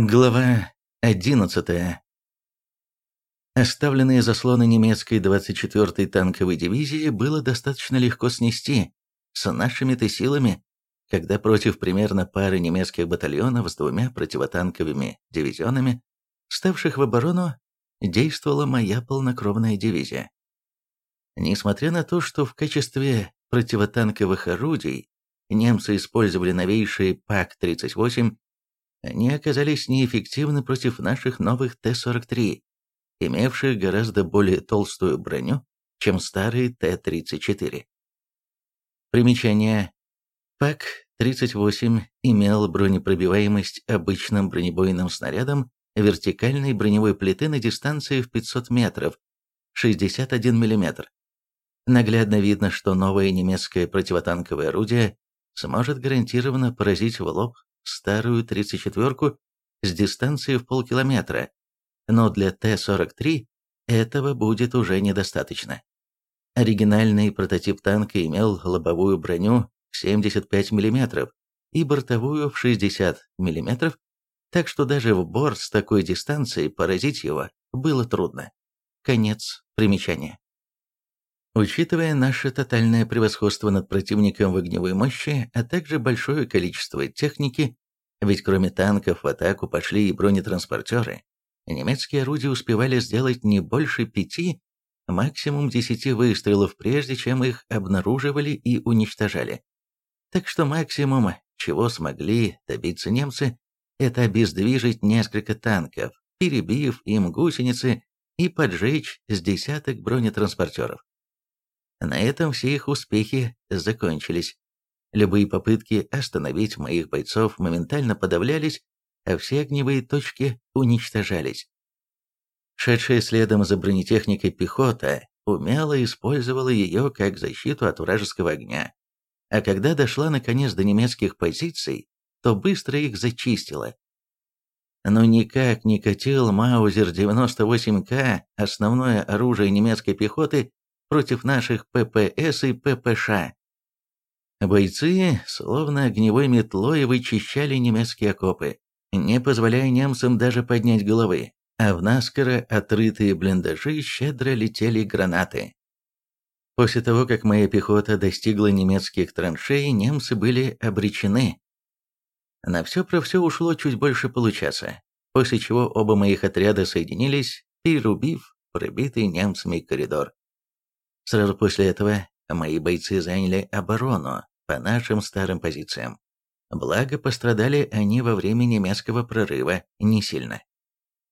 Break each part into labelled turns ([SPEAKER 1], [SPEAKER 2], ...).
[SPEAKER 1] Глава 11. Оставленные заслоны немецкой 24-й танковой дивизии было достаточно легко снести с нашими-то силами, когда против примерно пары немецких батальонов с двумя противотанковыми дивизионами, ставших в оборону, действовала моя полнокровная дивизия. Несмотря на то, что в качестве противотанковых орудий немцы использовали новейшие ПАК-38, они оказались неэффективны против наших новых Т-43, имевших гораздо более толстую броню, чем старые Т-34. Примечание. ПАК-38 имел бронепробиваемость обычным бронебойным снарядом вертикальной броневой плиты на дистанции в 500 метров, 61 мм. Наглядно видно, что новое немецкое противотанковое орудие сможет гарантированно поразить в лоб старую 34-ку с дистанции в полкилометра, но для Т-43 этого будет уже недостаточно. Оригинальный прототип танка имел лобовую броню в 75 мм и бортовую в 60 мм, так что даже в борт с такой дистанцией поразить его было трудно. Конец примечания. Учитывая наше тотальное превосходство над противником в огневой мощи, а также большое количество техники, ведь кроме танков в атаку пошли и бронетранспортеры, немецкие орудия успевали сделать не больше пяти, максимум десяти выстрелов, прежде чем их обнаруживали и уничтожали. Так что максимум, чего смогли добиться немцы, это обездвижить несколько танков, перебив им гусеницы и поджечь с десяток бронетранспортеров. На этом все их успехи закончились. Любые попытки остановить моих бойцов моментально подавлялись, а все огневые точки уничтожались. Шедшая следом за бронетехникой пехота умело использовала ее как защиту от вражеского огня, а когда дошла наконец до немецких позиций, то быстро их зачистила. Но никак не катил Маузер 98К, основное оружие немецкой пехоты, против наших ППС и ППШ. Бойцы, словно огневой метлой, вычищали немецкие окопы, не позволяя немцам даже поднять головы, а в наскоро отрытые блиндажи щедро летели гранаты. После того, как моя пехота достигла немецких траншей, немцы были обречены. На все про все ушло чуть больше получаса, после чего оба моих отряда соединились, перерубив пробитый немцами коридор. Сразу после этого мои бойцы заняли оборону по нашим старым позициям. Благо, пострадали они во время немецкого прорыва не сильно.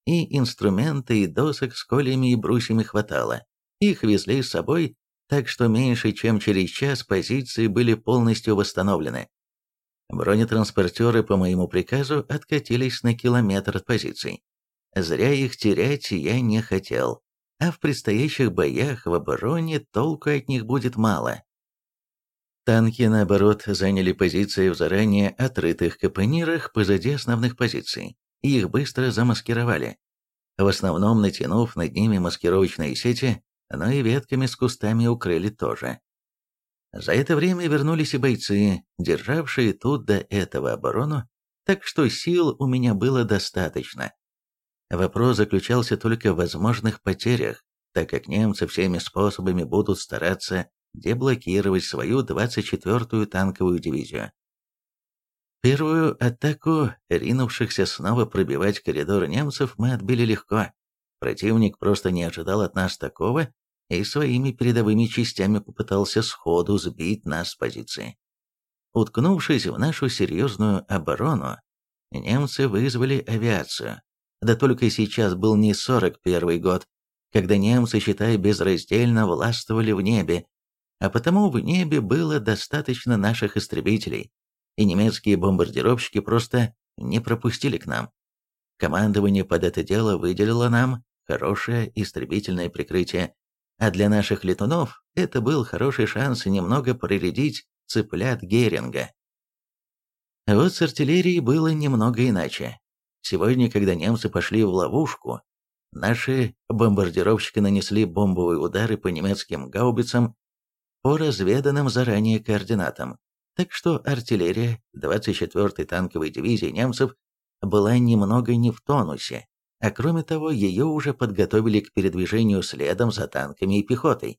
[SPEAKER 1] И инструменты, и досок с колями и брусьями хватало. Их везли с собой, так что меньше чем через час позиции были полностью восстановлены. Бронетранспортеры по моему приказу откатились на километр от позиций. Зря их терять я не хотел а в предстоящих боях в обороне толку от них будет мало. Танки, наоборот, заняли позиции в заранее отрытых капонирах позади основных позиций, и их быстро замаскировали, в основном натянув над ними маскировочные сети, но и ветками с кустами укрыли тоже. За это время вернулись и бойцы, державшие тут до этого оборону, так что сил у меня было достаточно. Вопрос заключался только в возможных потерях, так как немцы всеми способами будут стараться деблокировать свою 24-ю танковую дивизию. Первую атаку, ринувшихся снова пробивать коридор немцев, мы отбили легко. Противник просто не ожидал от нас такого и своими передовыми частями попытался сходу сбить нас с позиции. Уткнувшись в нашу серьезную оборону, немцы вызвали авиацию, да только сейчас был не 41 год, когда немцы, считай, безраздельно властвовали в небе, а потому в небе было достаточно наших истребителей, и немецкие бомбардировщики просто не пропустили к нам. Командование под это дело выделило нам хорошее истребительное прикрытие, а для наших летунов это был хороший шанс немного проредить цыплят Геринга. Вот с артиллерией было немного иначе. Сегодня, когда немцы пошли в ловушку, наши бомбардировщики нанесли бомбовые удары по немецким гаубицам по разведанным заранее координатам, так что артиллерия 24-й танковой дивизии немцев была немного не в тонусе, а кроме того, ее уже подготовили к передвижению следом за танками и пехотой.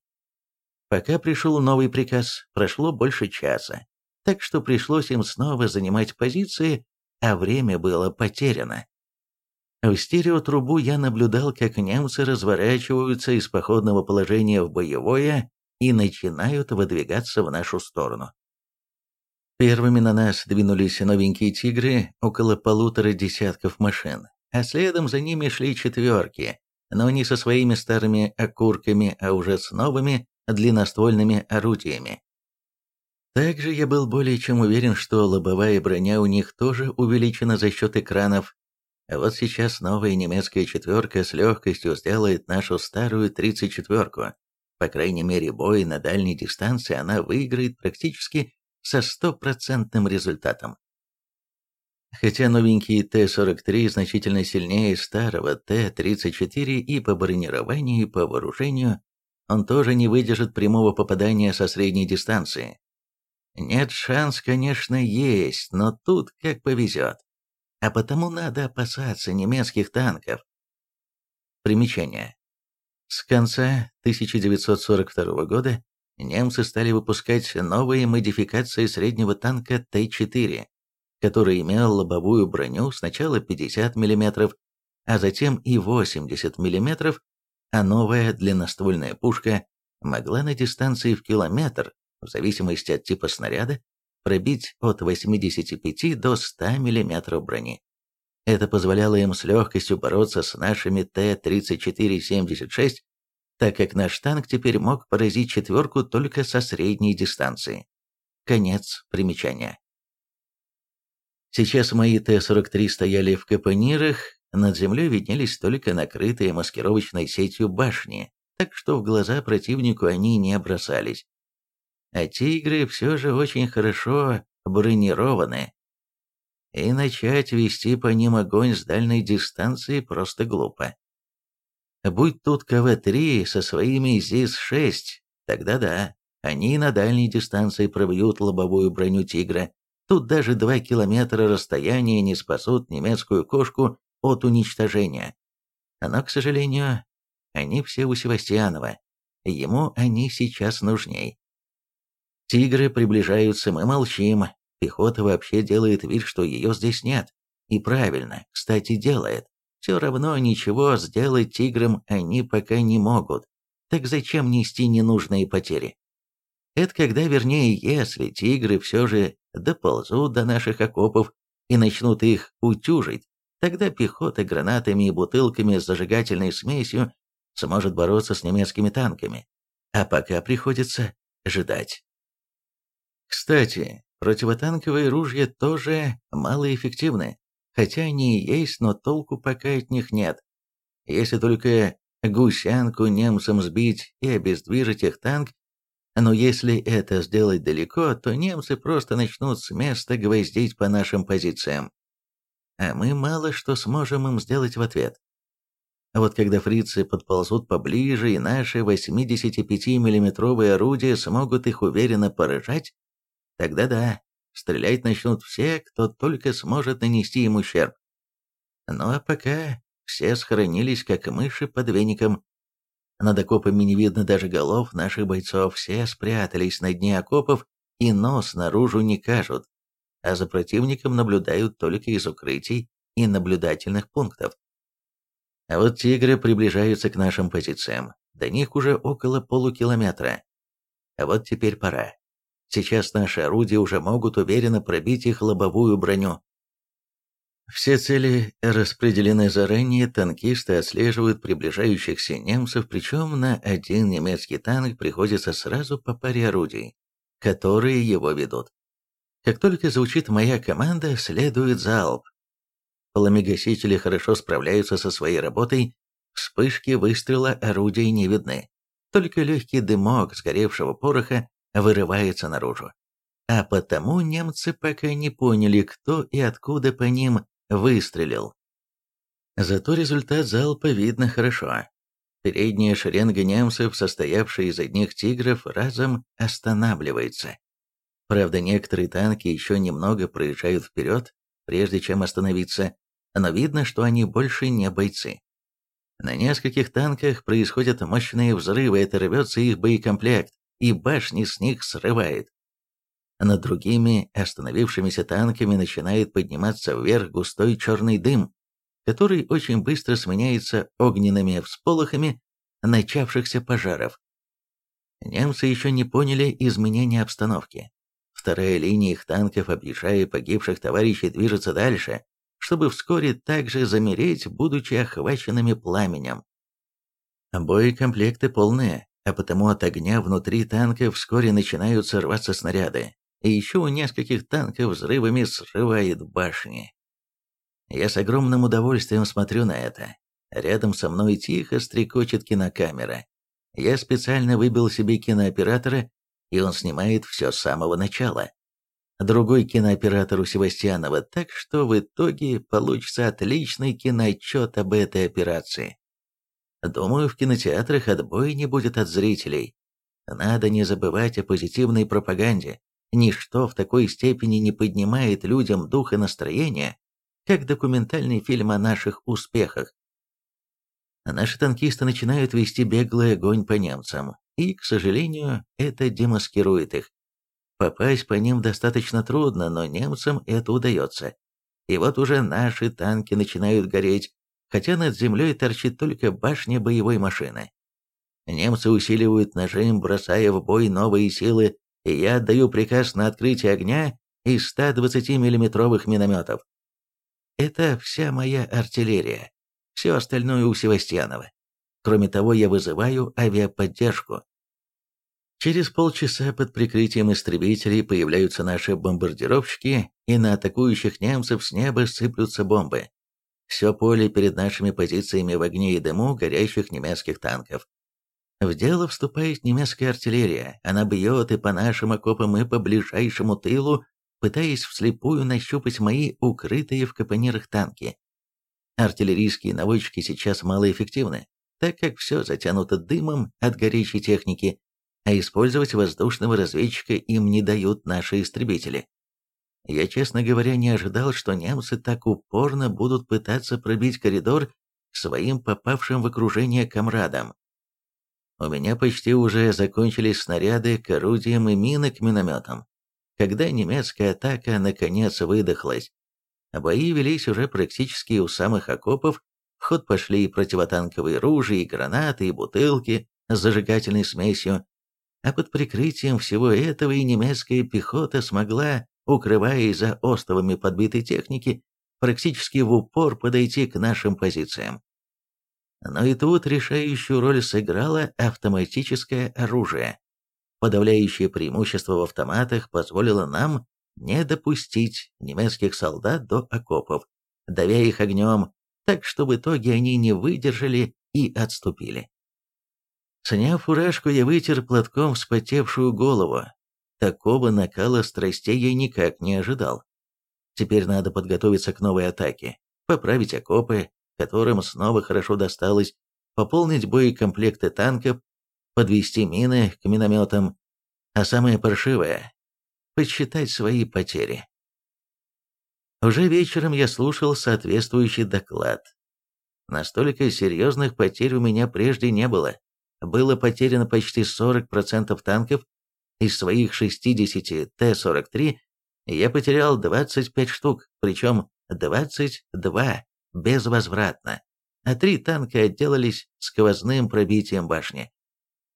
[SPEAKER 1] Пока пришел новый приказ, прошло больше часа, так что пришлось им снова занимать позиции, а время было потеряно. В стереотрубу я наблюдал, как немцы разворачиваются из походного положения в боевое и начинают выдвигаться в нашу сторону. Первыми на нас двинулись новенькие «Тигры», около полутора десятков машин, а следом за ними шли четверки, но не со своими старыми окурками, а уже с новыми длинноствольными орудиями. Также я был более чем уверен, что лобовая броня у них тоже увеличена за счет экранов. А вот сейчас новая немецкая четверка с легкостью сделает нашу старую 34-ку. По крайней мере, бой на дальней дистанции она выиграет практически со стопроцентным результатом. Хотя новенький Т-43 значительно сильнее старого Т-34 и по бронированию, и по вооружению, он тоже не выдержит прямого попадания со средней дистанции. Нет, шанс, конечно, есть, но тут как повезет. А потому надо опасаться немецких танков. Примечание. С конца 1942 года немцы стали выпускать новые модификации среднего танка Т-4, который имел лобовую броню сначала 50 мм, а затем и 80 мм, а новая длинноствольная пушка могла на дистанции в километр, в зависимости от типа снаряда, пробить от 85 до 100 мм брони. Это позволяло им с легкостью бороться с нашими Т-34-76, так как наш танк теперь мог поразить четверку только со средней дистанции. Конец примечания. Сейчас мои Т-43 стояли в капонирах, над землей виднелись только накрытые маскировочной сетью башни, так что в глаза противнику они не бросались. А «Тигры» все же очень хорошо бронированы, и начать вести по ним огонь с дальней дистанции просто глупо. Будь тут КВ-3 со своими ЗИС-6, тогда да, они на дальней дистанции пробьют лобовую броню «Тигра». Тут даже два километра расстояния не спасут немецкую кошку от уничтожения. Но, к сожалению, они все у Севастьянова. Ему они сейчас нужней. Тигры приближаются, мы молчим. Пехота вообще делает вид, что ее здесь нет. И правильно, кстати, делает. Все равно ничего сделать тиграм они пока не могут. Так зачем нести ненужные потери? Это когда, вернее, если тигры все же доползут до наших окопов и начнут их утюжить, тогда пехота гранатами и бутылками с зажигательной смесью сможет бороться с немецкими танками. А пока приходится ждать. Кстати, противотанковые ружья тоже малоэффективны, хотя они и есть, но толку пока от них нет. Если только гусянку немцам сбить и обездвижить их танк, но если это сделать далеко, то немцы просто начнут с места гвоздить по нашим позициям. А мы мало что сможем им сделать в ответ. А вот когда фрицы подползут поближе и наши 85 миллиметровые орудия смогут их уверенно поражать, Тогда да, стрелять начнут все, кто только сможет нанести им ущерб. Ну а пока все схоронились, как мыши под веником. Над окопами не видно даже голов наших бойцов, все спрятались на дне окопов и нос наружу не кажут, а за противником наблюдают только из укрытий и наблюдательных пунктов. А вот тигры приближаются к нашим позициям, до них уже около полукилометра. А вот теперь пора. Сейчас наши орудия уже могут уверенно пробить их лобовую броню. Все цели распределены заранее, танкисты отслеживают приближающихся немцев, причем на один немецкий танк приходится сразу по паре орудий, которые его ведут. Как только звучит моя команда, следует залп. Пламегасители хорошо справляются со своей работой, вспышки выстрела орудий не видны. Только легкий дымок сгоревшего пороха вырывается наружу. А потому немцы пока не поняли, кто и откуда по ним выстрелил. Зато результат залпа видно хорошо. Передняя шеренга немцев, состоявшая из одних тигров, разом останавливается. Правда, некоторые танки еще немного проезжают вперед, прежде чем остановиться, но видно, что они больше не бойцы. На нескольких танках происходят мощные взрывы, это рвется их боекомплект, и башни с них срывает. Над другими остановившимися танками начинает подниматься вверх густой черный дым, который очень быстро сменяется огненными всполохами начавшихся пожаров. Немцы еще не поняли изменения обстановки. Вторая линия их танков, объезжая погибших товарищей, движется дальше, чтобы вскоре также замереть, будучи охваченными пламенем. Боекомплекты полные, а потому от огня внутри танка вскоре начинают сорваться снаряды, и еще у нескольких танков взрывами срывает башни. Я с огромным удовольствием смотрю на это. Рядом со мной тихо стрекочет кинокамера. Я специально выбил себе кинооператора, и он снимает все с самого начала другой кинооператор у Севастьянова, так что в итоге получится отличный киноотчет об этой операции. Думаю, в кинотеатрах отбоя не будет от зрителей. Надо не забывать о позитивной пропаганде. Ничто в такой степени не поднимает людям дух и настроение, как документальный фильм о наших успехах. Наши танкисты начинают вести беглый огонь по немцам, и, к сожалению, это демаскирует их. Попасть по ним достаточно трудно, но немцам это удается. И вот уже наши танки начинают гореть, хотя над землей торчит только башня боевой машины. Немцы усиливают нажим, бросая в бой новые силы, и я отдаю приказ на открытие огня из 120 миллиметровых минометов. Это вся моя артиллерия. Все остальное у Севастьянова. Кроме того, я вызываю авиаподдержку. Через полчаса под прикрытием истребителей появляются наши бомбардировщики, и на атакующих немцев с неба сыплются бомбы. Все поле перед нашими позициями в огне и дыму горящих немецких танков. В дело вступает немецкая артиллерия, она бьет и по нашим окопам, и по ближайшему тылу, пытаясь вслепую нащупать мои укрытые в капонирах танки. Артиллерийские наводчики сейчас малоэффективны, так как все затянуто дымом от горячей техники, а использовать воздушного разведчика им не дают наши истребители. Я, честно говоря, не ожидал, что немцы так упорно будут пытаться пробить коридор своим попавшим в окружение комрадам. У меня почти уже закончились снаряды к орудиям и мины к минометам. Когда немецкая атака наконец выдохлась, бои велись уже практически у самых окопов, в ход пошли и противотанковые ружья, и гранаты, и бутылки с зажигательной смесью, а под прикрытием всего этого и немецкая пехота смогла, укрываясь за островами подбитой техники, практически в упор подойти к нашим позициям. Но и тут решающую роль сыграло автоматическое оружие. Подавляющее преимущество в автоматах позволило нам не допустить немецких солдат до окопов, давя их огнем, так что в итоге они не выдержали и отступили. Сняв фуражку, я вытер платком вспотевшую голову. Такого накала страстей я никак не ожидал. Теперь надо подготовиться к новой атаке, поправить окопы, которым снова хорошо досталось, пополнить боекомплекты танков, подвести мины к минометам, а самое паршивое — подсчитать свои потери. Уже вечером я слушал соответствующий доклад. Настолько серьезных потерь у меня прежде не было было потеряно почти 40% танков, из своих 60 Т-43 я потерял 25 штук, причем 22 безвозвратно, а три танка отделались сквозным пробитием башни.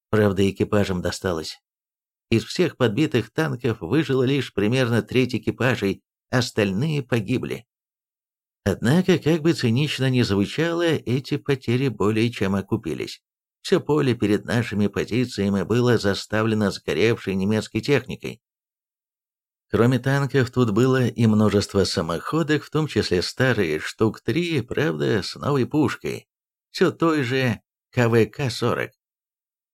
[SPEAKER 1] Правда, экипажам досталось. Из всех подбитых танков выжило лишь примерно треть экипажей, остальные погибли. Однако, как бы цинично ни звучало, эти потери более чем окупились. Все поле перед нашими позициями было заставлено сгоревшей немецкой техникой. Кроме танков, тут было и множество самоходок, в том числе старые, штук три, правда, с новой пушкой. Все той же КВК-40,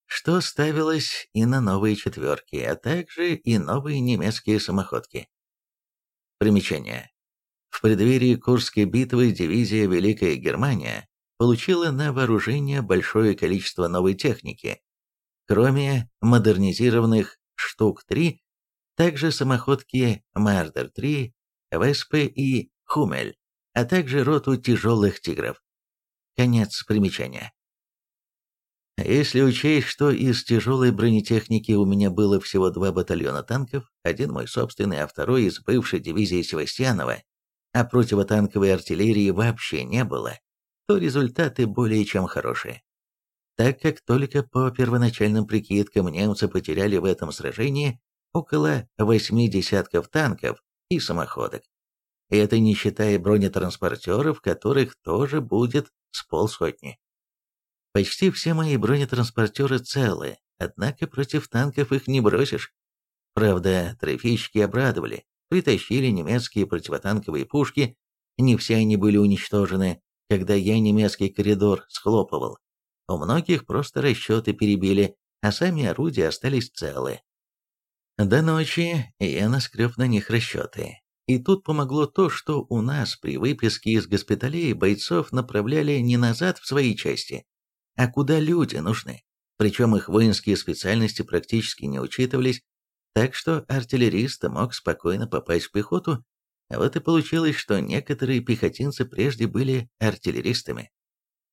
[SPEAKER 1] что ставилось и на новые четверки, а также и новые немецкие самоходки. Примечание. В преддверии Курской битвы дивизия Великая Германия получила на вооружение большое количество новой техники. Кроме модернизированных «Штук-3», также самоходки «Мардер-3», «Веспе» и «Хумель», а также роту тяжелых тигров. Конец примечания. Если учесть, что из тяжелой бронетехники у меня было всего два батальона танков, один мой собственный, а второй из бывшей дивизии Севастьянова, а противотанковой артиллерии вообще не было, то результаты более чем хорошие. Так как только по первоначальным прикидкам немцы потеряли в этом сражении около восьми десятков танков и самоходок. И это не считая бронетранспортеров, которых тоже будет с полсотни. Почти все мои бронетранспортеры целы, однако против танков их не бросишь. Правда, трофейщики обрадовали, притащили немецкие противотанковые пушки, не все они были уничтожены, когда я немецкий коридор схлопывал. У многих просто расчеты перебили, а сами орудия остались целы. До ночи я наскреб на них расчеты. И тут помогло то, что у нас при выписке из госпиталей бойцов направляли не назад в свои части, а куда люди нужны. Причем их воинские специальности практически не учитывались, так что артиллерист мог спокойно попасть в пехоту, вот и получилось, что некоторые пехотинцы прежде были артиллеристами.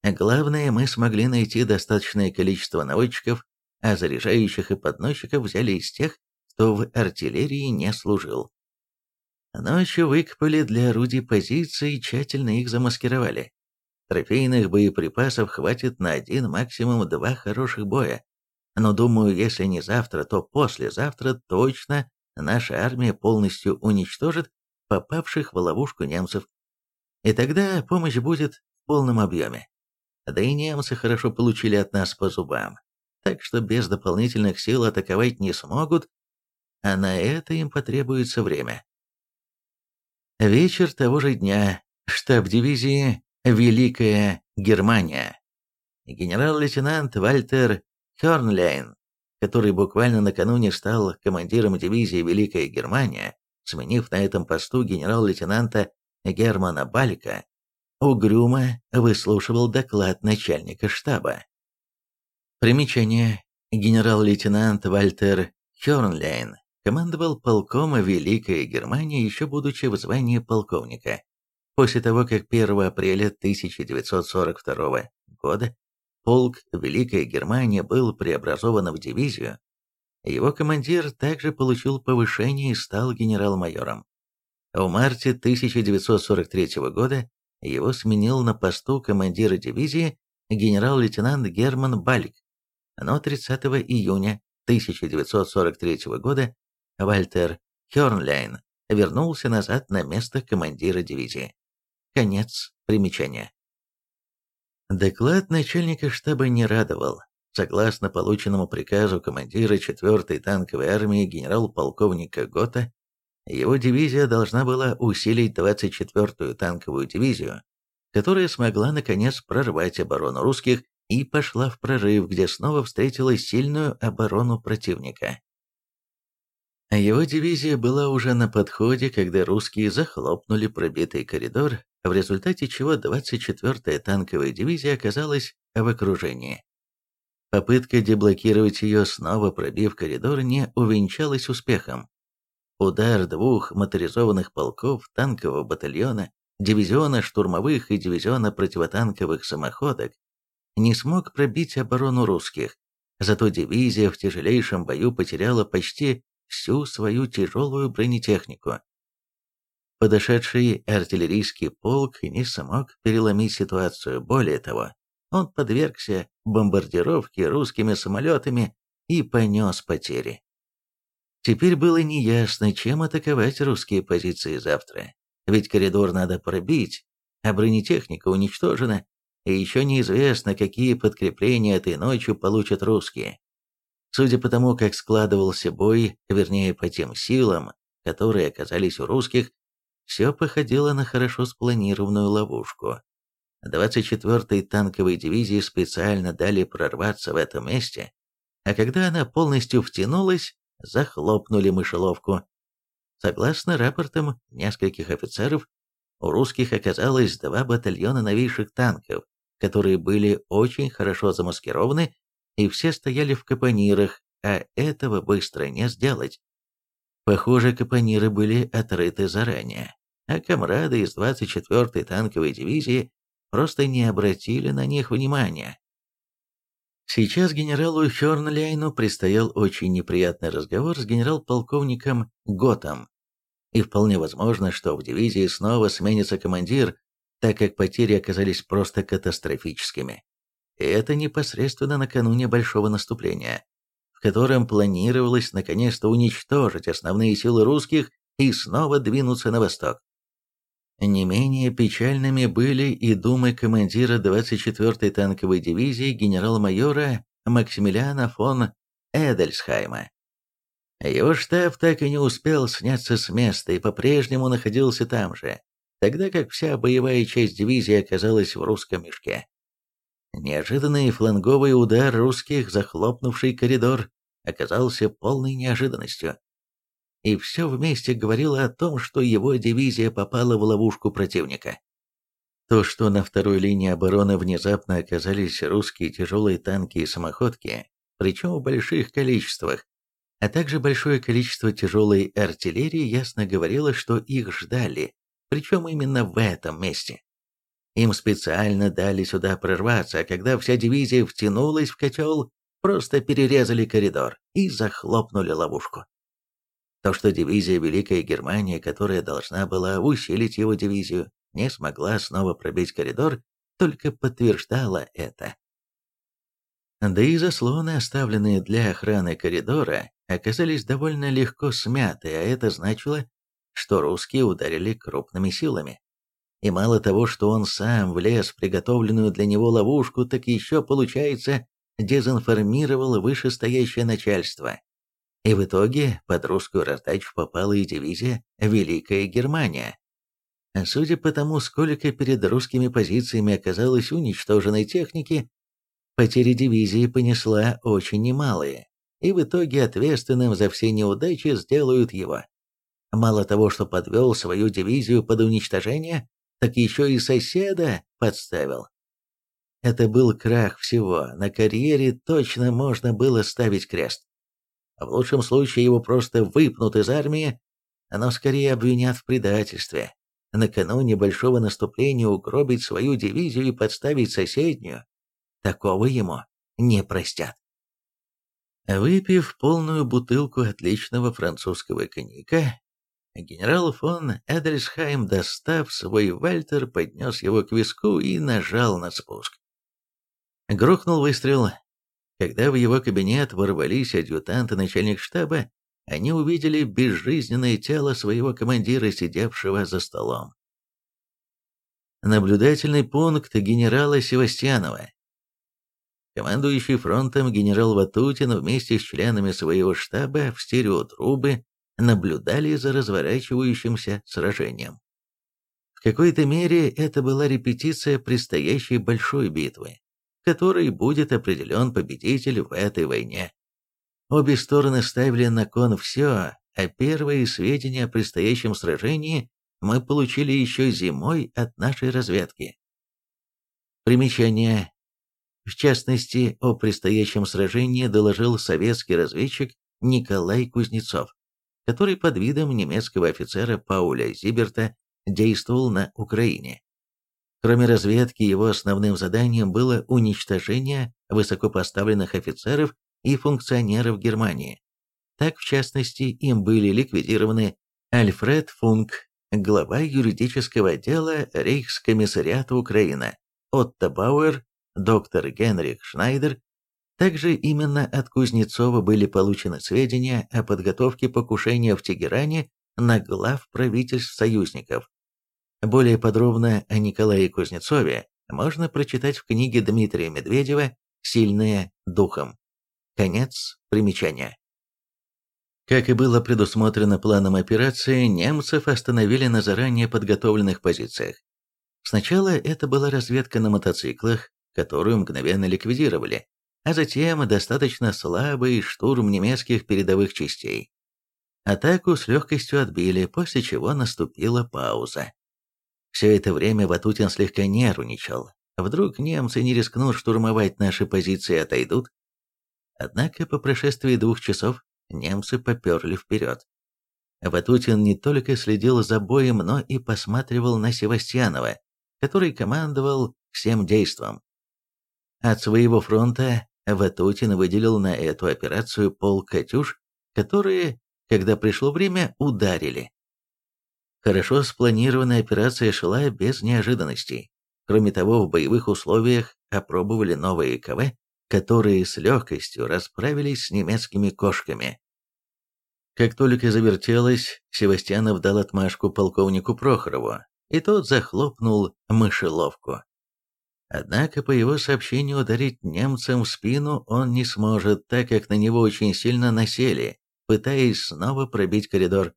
[SPEAKER 1] Главное, мы смогли найти достаточное количество наводчиков, а заряжающих и подносчиков взяли из тех, кто в артиллерии не служил. Ночью выкопали для орудий позиции и тщательно их замаскировали. Трофейных боеприпасов хватит на один, максимум два хороших боя. Но думаю, если не завтра, то послезавтра точно наша армия полностью уничтожит попавших в ловушку немцев. И тогда помощь будет в полном объеме. Да и немцы хорошо получили от нас по зубам, так что без дополнительных сил атаковать не смогут, а на это им потребуется время. Вечер того же дня. Штаб дивизии Великая Германия. Генерал-лейтенант Вальтер Хернлейн, который буквально накануне стал командиром дивизии Великая Германия, сменив на этом посту генерал-лейтенанта Германа Балька, угрюмо выслушивал доклад начальника штаба. Примечание. Генерал-лейтенант Вальтер Хернлейн командовал полком Великая Германия, еще будучи в звании полковника. После того, как 1 апреля 1942 года полк Великая Германия был преобразован в дивизию, его командир также получил повышение и стал генерал-майором. В марте 1943 года его сменил на посту командира дивизии генерал-лейтенант Герман Бальк, но 30 июня 1943 года Вальтер Хернляйн вернулся назад на место командира дивизии. Конец примечания. Доклад начальника штаба не радовал. Согласно полученному приказу командира 4-й танковой армии генерал-полковника Гота, его дивизия должна была усилить 24-ю танковую дивизию, которая смогла наконец прорвать оборону русских и пошла в прорыв, где снова встретила сильную оборону противника. Его дивизия была уже на подходе, когда русские захлопнули пробитый коридор, в результате чего 24-я танковая дивизия оказалась в окружении. Попытка деблокировать ее, снова пробив коридор, не увенчалась успехом. Удар двух моторизованных полков танкового батальона, дивизиона штурмовых и дивизиона противотанковых самоходок не смог пробить оборону русских, зато дивизия в тяжелейшем бою потеряла почти всю свою тяжелую бронетехнику. Подошедший артиллерийский полк не смог переломить ситуацию, более того, он подвергся бомбардировке русскими самолетами и понес потери. Теперь было неясно, чем атаковать русские позиции завтра, ведь коридор надо пробить, а бронетехника уничтожена, и еще неизвестно, какие подкрепления этой ночью получат русские. Судя по тому, как складывался бой, вернее по тем силам, которые оказались у русских, все походило на хорошо спланированную ловушку. 24-й танковой дивизии специально дали прорваться в этом месте, а когда она полностью втянулась, захлопнули мышеловку. Согласно рапортам нескольких офицеров, у русских оказалось два батальона новейших танков, которые были очень хорошо замаскированы и все стояли в капонирах, а этого быстро не сделать. Похоже, капониры были отрыты заранее. а комрады из 24-й танковой дивизии просто не обратили на них внимания. Сейчас генералу Хёрнляйну предстоял очень неприятный разговор с генерал-полковником Готом. И вполне возможно, что в дивизии снова сменится командир, так как потери оказались просто катастрофическими. И это непосредственно накануне большого наступления, в котором планировалось наконец-то уничтожить основные силы русских и снова двинуться на восток. Не менее печальными были и думы командира 24-й танковой дивизии генерал-майора Максимилиана фон Эдельсхайма. Его штаб так и не успел сняться с места и по-прежнему находился там же, тогда как вся боевая часть дивизии оказалась в русском мешке. Неожиданный фланговый удар русских, захлопнувший коридор, оказался полной неожиданностью и все вместе говорило о том, что его дивизия попала в ловушку противника. То, что на второй линии обороны внезапно оказались русские тяжелые танки и самоходки, причем в больших количествах, а также большое количество тяжелой артиллерии ясно говорило, что их ждали, причем именно в этом месте. Им специально дали сюда прорваться, а когда вся дивизия втянулась в котел, просто перерезали коридор и захлопнули ловушку. То, что дивизия Великая Германия, которая должна была усилить его дивизию, не смогла снова пробить коридор, только подтверждало это. Да и заслоны, оставленные для охраны коридора, оказались довольно легко смяты, а это значило, что русские ударили крупными силами. И мало того, что он сам влез в приготовленную для него ловушку, так еще, получается, дезинформировал вышестоящее начальство, и в итоге под русскую раздачу попала и дивизия «Великая Германия». Судя по тому, сколько перед русскими позициями оказалось уничтоженной техники, потери дивизии понесла очень немалые, и в итоге ответственным за все неудачи сделают его. Мало того, что подвел свою дивизию под уничтожение, так еще и соседа подставил. Это был крах всего, на карьере точно можно было ставить крест. В лучшем случае его просто выпнут из армии, но скорее обвинят в предательстве. Накануне большого наступления угробить свою дивизию и подставить соседнюю. Такого ему не простят. Выпив полную бутылку отличного французского коньяка, генерал фон Эдельсхайм, достав свой вальтер, поднес его к виску и нажал на спуск. Грохнул выстрел, когда в его кабинет ворвались адъютант и начальник штаба, они увидели безжизненное тело своего командира, сидевшего за столом. Наблюдательный пункт генерала Севастьянова. Командующий фронтом генерал Ватутин вместе с членами своего штаба в стереотрубы наблюдали за разворачивающимся сражением. В какой-то мере это была репетиция предстоящей большой битвы которой будет определен победитель в этой войне. Обе стороны ставили на кон все, а первые сведения о предстоящем сражении мы получили еще зимой от нашей разведки. Примечание. В частности, о предстоящем сражении доложил советский разведчик Николай Кузнецов, который под видом немецкого офицера Пауля Зиберта действовал на Украине. Кроме разведки, его основным заданием было уничтожение высокопоставленных офицеров и функционеров Германии. Так, в частности, им были ликвидированы Альфред Функ, глава юридического отдела Рейхскомиссариата Украины, Отто Бауэр, доктор Генрих Шнайдер. Также именно от Кузнецова были получены сведения о подготовке покушения в Тегеране на глав правительств союзников. Более подробно о Николае Кузнецове можно прочитать в книге Дмитрия Медведева «Сильные духом». Конец примечания. Как и было предусмотрено планом операции, немцев остановили на заранее подготовленных позициях. Сначала это была разведка на мотоциклах, которую мгновенно ликвидировали, а затем достаточно слабый штурм немецких передовых частей. Атаку с легкостью отбили, после чего наступила пауза. Все это время Ватутин слегка нервничал. Вдруг немцы не рискнут штурмовать наши позиции и отойдут? Однако по прошествии двух часов немцы поперли вперед. Ватутин не только следил за боем, но и посматривал на Севастьянова, который командовал всем действом. От своего фронта Ватутин выделил на эту операцию полк «Катюш», которые, когда пришло время, ударили. Хорошо спланированная операция шла без неожиданностей. Кроме того, в боевых условиях опробовали новые КВ, которые с легкостью расправились с немецкими кошками. Как только завертелось, Севастьянов дал отмашку полковнику Прохорову, и тот захлопнул мышеловку. Однако, по его сообщению, ударить немцам в спину он не сможет, так как на него очень сильно насели, пытаясь снова пробить коридор.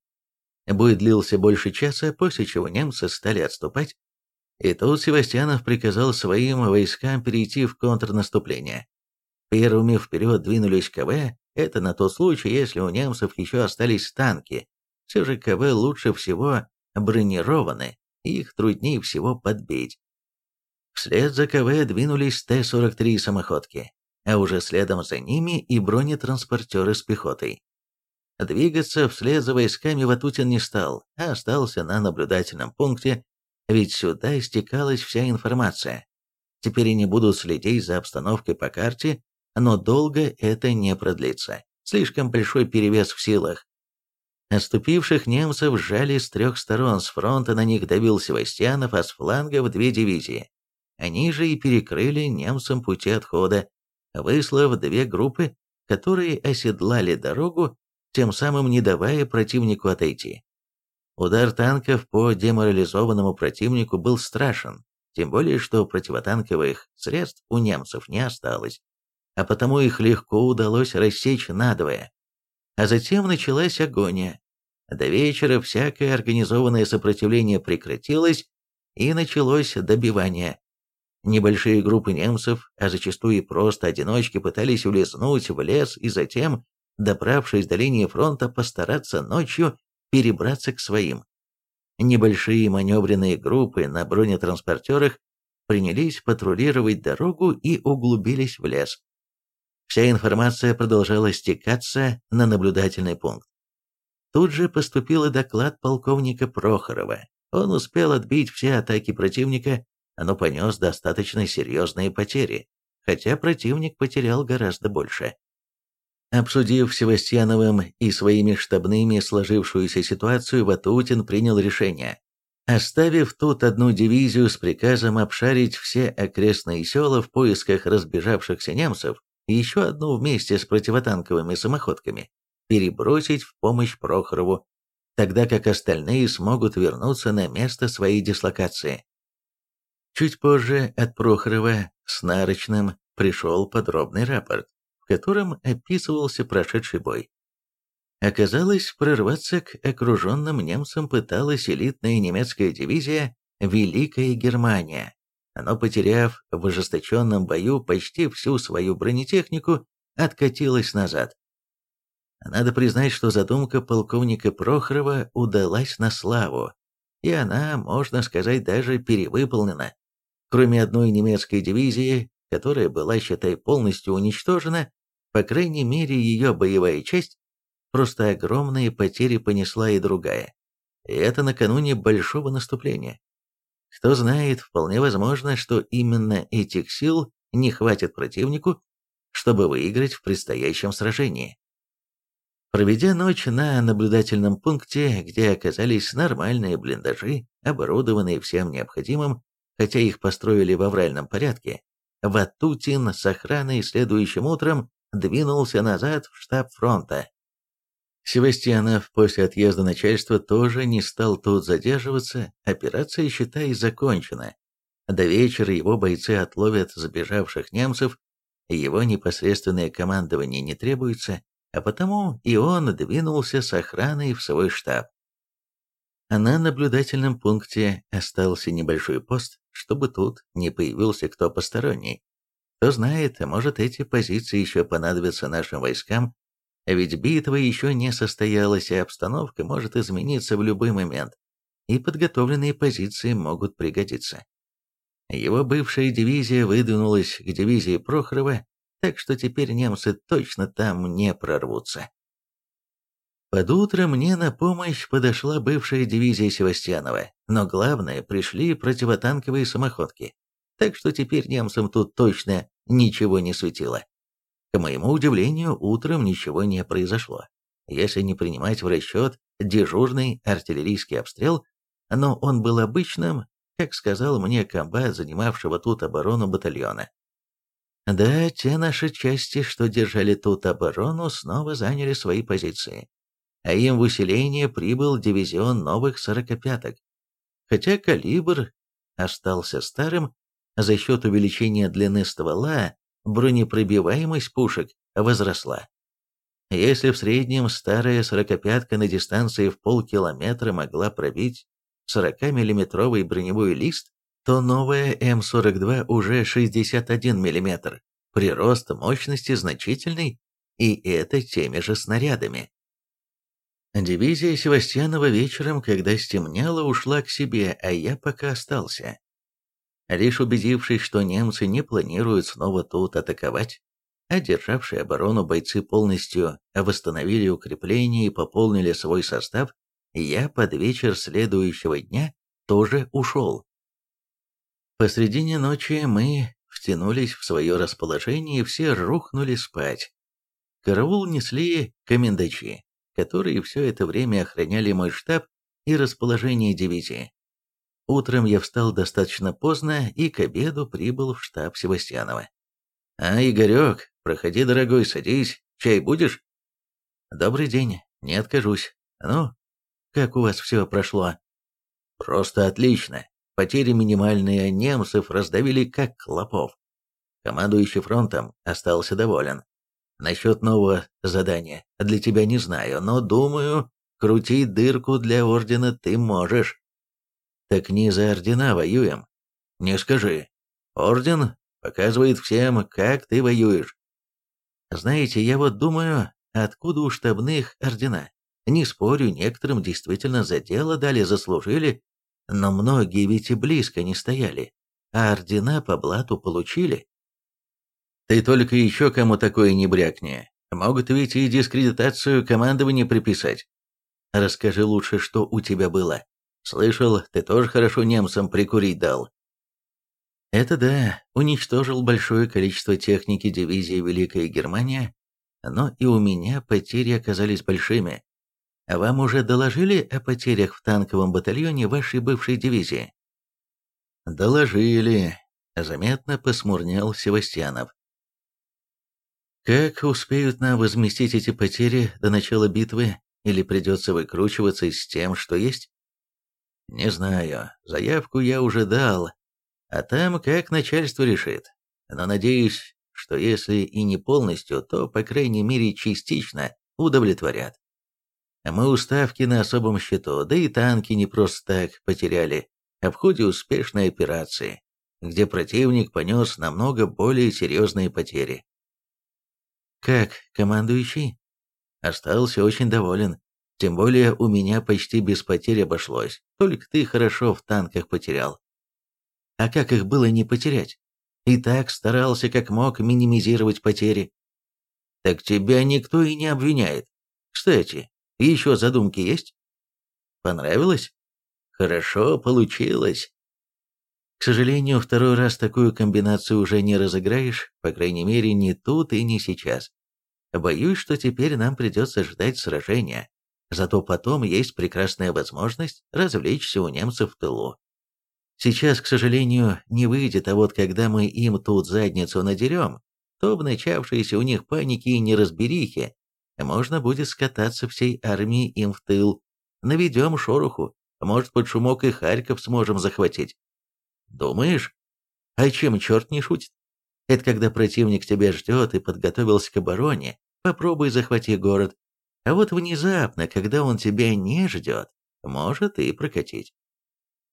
[SPEAKER 1] Бой длился больше часа, после чего немцы стали отступать, и тут Севастьянов приказал своим войскам перейти в контрнаступление. Первыми вперед двинулись КВ, это на тот случай, если у немцев еще остались танки. Все же КВ лучше всего бронированы, их труднее всего подбить. Вслед за КВ двинулись Т-43 самоходки, а уже следом за ними и бронетранспортеры с пехотой. Двигаться вслед за войсками Ватутин не стал, а остался на наблюдательном пункте, ведь сюда стекалась вся информация. Теперь они будут следить за обстановкой по карте, но долго это не продлится. Слишком большой перевес в силах. Оступивших немцев сжали с трех сторон, с фронта на них давил Севастьянов, а с флангов две дивизии. Они же и перекрыли немцам пути отхода, выслав две группы, которые оседлали дорогу тем самым не давая противнику отойти. Удар танков по деморализованному противнику был страшен, тем более что противотанковых средств у немцев не осталось, а потому их легко удалось рассечь надвое. А затем началась агония. До вечера всякое организованное сопротивление прекратилось, и началось добивание. Небольшие группы немцев, а зачастую и просто одиночки, пытались улизнуть в лес и затем добравшись до линии фронта, постараться ночью перебраться к своим. Небольшие маневренные группы на бронетранспортерах принялись патрулировать дорогу и углубились в лес. Вся информация продолжала стекаться на наблюдательный пункт. Тут же поступил и доклад полковника Прохорова. Он успел отбить все атаки противника, но понес достаточно серьезные потери, хотя противник потерял гораздо больше. Обсудив Севастьяновым и своими штабными сложившуюся ситуацию, Ватутин принял решение. Оставив тут одну дивизию с приказом обшарить все окрестные села в поисках разбежавшихся немцев, и еще одну вместе с противотанковыми самоходками, перебросить в помощь Прохорову, тогда как остальные смогут вернуться на место своей дислокации. Чуть позже от Прохорова с Нарочным пришел подробный рапорт котором описывался прошедший бой. Оказалось, прорваться к окруженным немцам пыталась элитная немецкая дивизия «Великая Германия», но, потеряв в ожесточенном бою почти всю свою бронетехнику, откатилась назад. Надо признать, что задумка полковника Прохорова удалась на славу, и она, можно сказать, даже перевыполнена. Кроме одной немецкой дивизии, которая была, считай, полностью уничтожена, по крайней мере, ее боевая часть, просто огромные потери понесла и другая. И это накануне большого наступления. Кто знает, вполне возможно, что именно этих сил не хватит противнику, чтобы выиграть в предстоящем сражении. Проведя ночь на наблюдательном пункте, где оказались нормальные блиндажи, оборудованные всем необходимым, хотя их построили в авральном порядке, Ватутин с охраной следующим утром двинулся назад в штаб фронта. Севастьянов после отъезда начальства тоже не стал тут задерживаться, операция, считай, закончена. До вечера его бойцы отловят забежавших немцев, его непосредственное командование не требуется, а потому и он двинулся с охраной в свой штаб. На наблюдательном пункте остался небольшой пост, чтобы тут не появился кто посторонний. Кто знает, может эти позиции еще понадобятся нашим войскам, ведь битва еще не состоялась, и обстановка может измениться в любой момент, и подготовленные позиции могут пригодиться. Его бывшая дивизия выдвинулась к дивизии Прохорова, так что теперь немцы точно там не прорвутся. Под утро мне на помощь подошла бывшая дивизия Севастьянова, но главное, пришли противотанковые самоходки. Так что теперь немцам тут точно ничего не светило. К моему удивлению, утром ничего не произошло. Если не принимать в расчет дежурный артиллерийский обстрел, но он был обычным, как сказал мне комбат, занимавшего тут оборону батальона. Да, те наши части, что держали тут оборону, снова заняли свои позиции. А им в усиление прибыл дивизион новых сорокопяток. Хотя калибр остался старым, за счет увеличения длины ствола бронепробиваемость пушек возросла. Если в среднем старая сорокопятка на дистанции в полкилометра могла пробить 40-миллиметровый броневой лист, то новая М42 уже 61 мм. Прирост мощности значительный, и это теми же снарядами. Дивизия Севастьянова вечером, когда стемнело, ушла к себе, а я пока остался. Лишь убедившись, что немцы не планируют снова тут атаковать, а державшие оборону бойцы полностью восстановили укрепления и пополнили свой состав, я под вечер следующего дня тоже ушел. Посредине ночи мы втянулись в свое расположение и все рухнули спать. Караул несли комендачи, которые все это время охраняли мой штаб и расположение дивизии. Утром я встал достаточно поздно и к обеду прибыл в штаб Севастьянова. «А, Игорек, проходи, дорогой, садись. Чай будешь?» «Добрый день, не откажусь. Ну, как у вас все прошло?» «Просто отлично. Потери минимальные, немцев раздавили как клопов. Командующий фронтом остался доволен. Насчет нового задания для тебя не знаю, но думаю, крутить дырку для ордена ты можешь. Так не за ордена воюем. Не скажи. Орден показывает всем, как ты воюешь. Знаете, я вот думаю, откуда у штабных ордена? Не спорю, некоторым действительно за дело дали, заслужили, но многие ведь и близко не стояли, а ордена по блату получили. Ты только еще кому такое не брякни. Могут ведь и дискредитацию командования приписать. Расскажи лучше, что у тебя было. Слышал, ты тоже хорошо немцам прикурить дал. Это да, уничтожил большое количество техники дивизии Великая Германия, но и у меня потери оказались большими. А вам уже доложили о потерях в танковом батальоне вашей бывшей дивизии? Доложили. Заметно посмурнел Севастьянов. Как успеют нам возместить эти потери до начала битвы, или придется выкручиваться с тем, что есть? Не знаю, заявку я уже дал, а там как начальство решит. Но надеюсь, что если и не полностью, то, по крайней мере, частично удовлетворят. Мы уставки на особом счету, да и танки не просто так потеряли, а в ходе успешной операции, где противник понес намного более серьезные потери. Как командующий? Остался очень доволен. Тем более у меня почти без потерь обошлось, только ты хорошо в танках потерял. А как их было не потерять? И так старался как мог минимизировать потери. Так тебя никто и не обвиняет. Кстати, еще задумки есть? Понравилось? Хорошо получилось. К сожалению, второй раз такую комбинацию уже не разыграешь, по крайней мере, не тут и не сейчас. Боюсь, что теперь нам придется ждать сражения. Зато потом есть прекрасная возможность развлечься у немцев в тылу. Сейчас, к сожалению, не выйдет, а вот когда мы им тут задницу надерем, то в начавшейся у них панике и неразберихе можно будет скататься всей армией им в тыл. Наведем шороху, может, под шумок и Харьков сможем захватить. Думаешь? А чем черт не шутит? Это когда противник тебя ждет и подготовился к обороне, попробуй захвати город. А вот внезапно, когда он тебя не ждет, может и прокатить.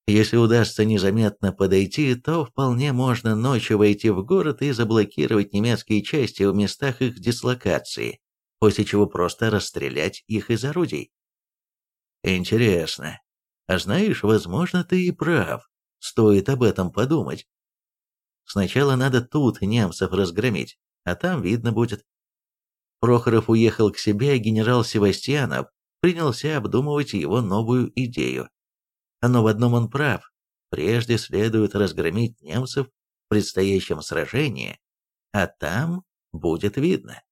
[SPEAKER 1] Если удастся незаметно подойти, то вполне можно ночью войти в город и заблокировать немецкие части в местах их дислокации после чего просто расстрелять их из орудий. Интересно. А знаешь, возможно, ты и прав. Стоит об этом подумать. Сначала надо тут немцев разгромить, а там видно будет. Прохоров уехал к себе, а генерал Севастьянов принялся обдумывать его новую идею. Но в одном он прав. Прежде следует разгромить немцев в предстоящем сражении, а там будет видно.